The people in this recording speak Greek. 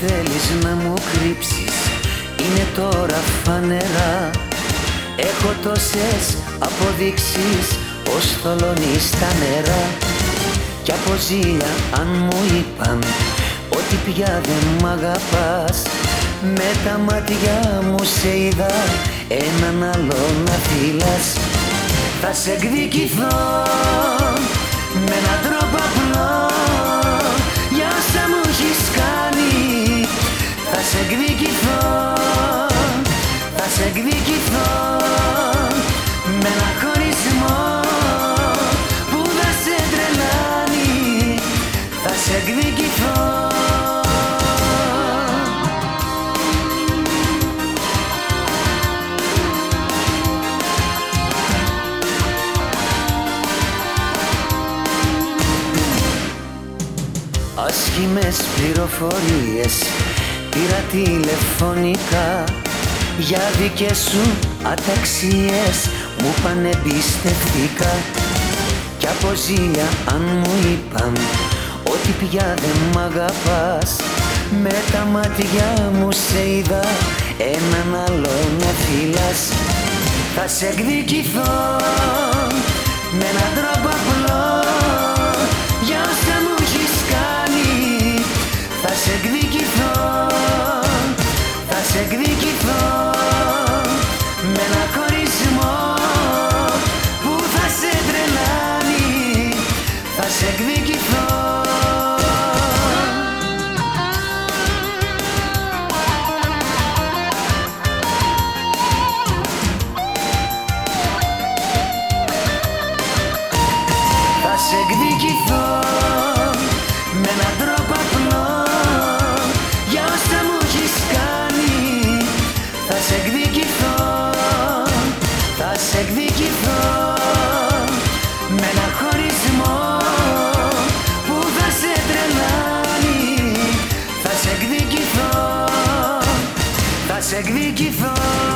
θέλεις να μου κρύψεις είναι τώρα φανερά. Έχω τόσες αποδείξεις πως θολώνεις τα νερά. Κι από ζήλια αν μου είπαν ότι πια δεν μ' αγαπάς Με τα μάτια μου σε είδα έναν άλλο να φύλας Θα σε εκδικηθώ με έναν τρόπο εκδικηθώ Θα σε εκδικηθώ Με ένα χωρισμό Που θα σε τρελάνει. Θα σε εκδικηθώ. Άσχημες πληροφορίες πήρα τηλεφωνικά για δικές σου αταξίες. Μου πανεμπιστευτικά και από ζήλια αν μου είπαν ότι πια δεν μ' αγαπάς. Με τα μάτια μου σε είδα έναν άλλο να φυλάς. Θα σε εκδικηθώ με έναν τρόπο απλό. Για όσα μου έχεις κάνει θα σε εκδικηθώ σε εκδικηθώ με ένα χωρισμό που θα σε τρελάνει. Θα σε εκδικηθώ Με ένα χωρισμό που θα σε τρελάνει. Θα σε εκδικηθώ, θα σε εκδικηθώ.